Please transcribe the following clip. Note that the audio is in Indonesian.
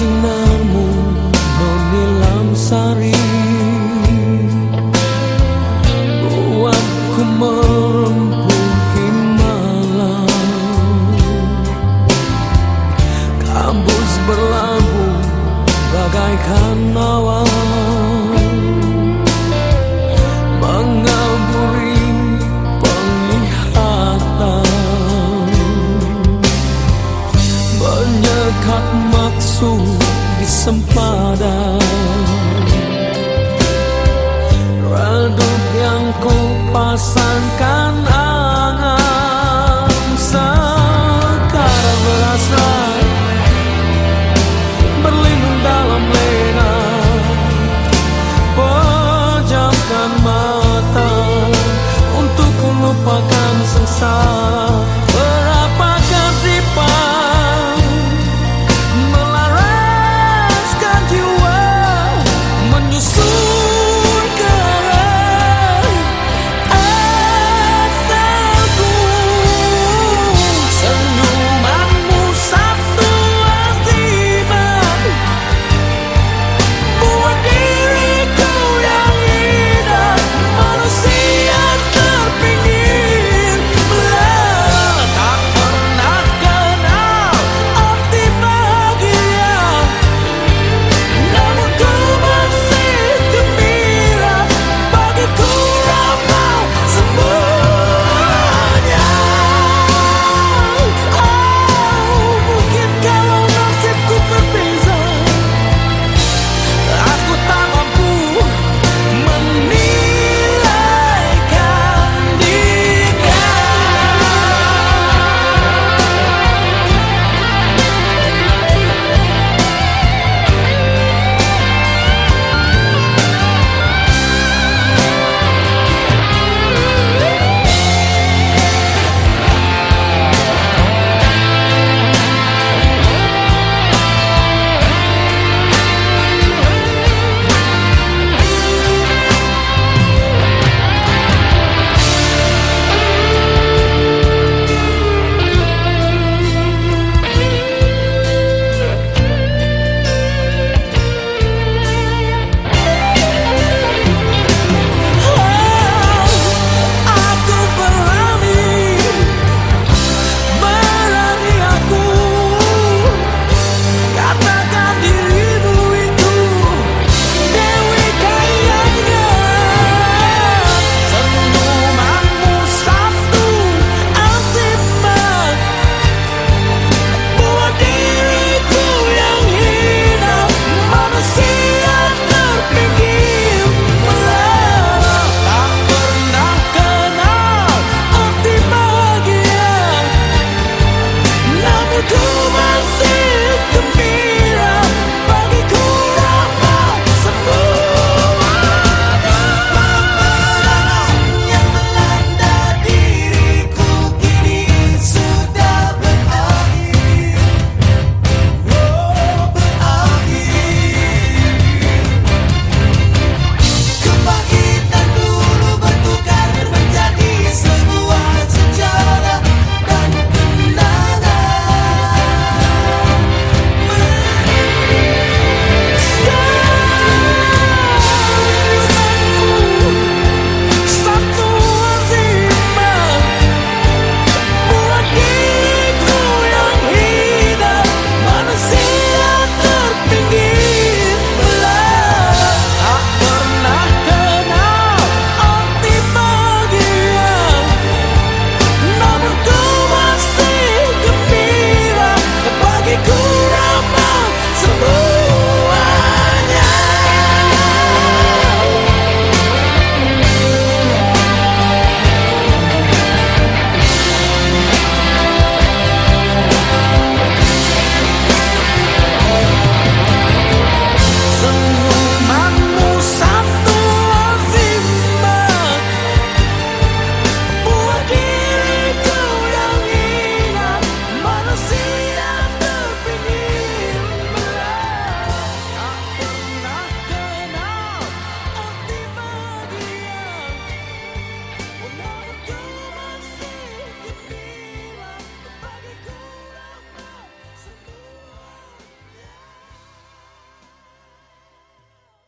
sinarmu menilam sari. Buatku merempuhi malam Kabus berlabuh bagaikan awal 山岗